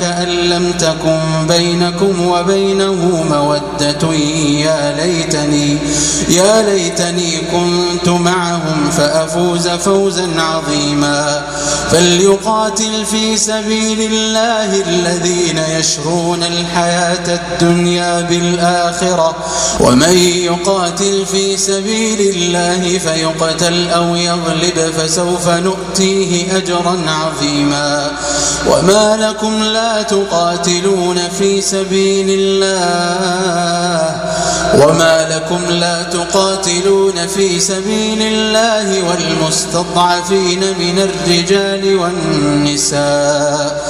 كأن لم تكن بينكم وبينه مودة. يا ليتني يا ليتني كنت معهم فأفوز فوزا عظيما. فليقاتل في سبيل الله الذين يشرون الحياة الدنيا بالآخرة. ومن يقاتل في سبيل الله فيقتل أو يغلب فسوف نؤتيه أجرا عظيما. وما لكم لا تقاتلون في سبيل الله. وما لكم لا تقاتلون في سبيل الله والمستضعفين من الرجال والنساء.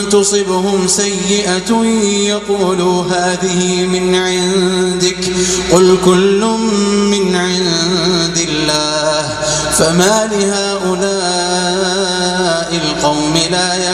تصبهم سيئة يقولوا هذه من عندك. قل كل من عند الله. فما لهؤلاء القوم لا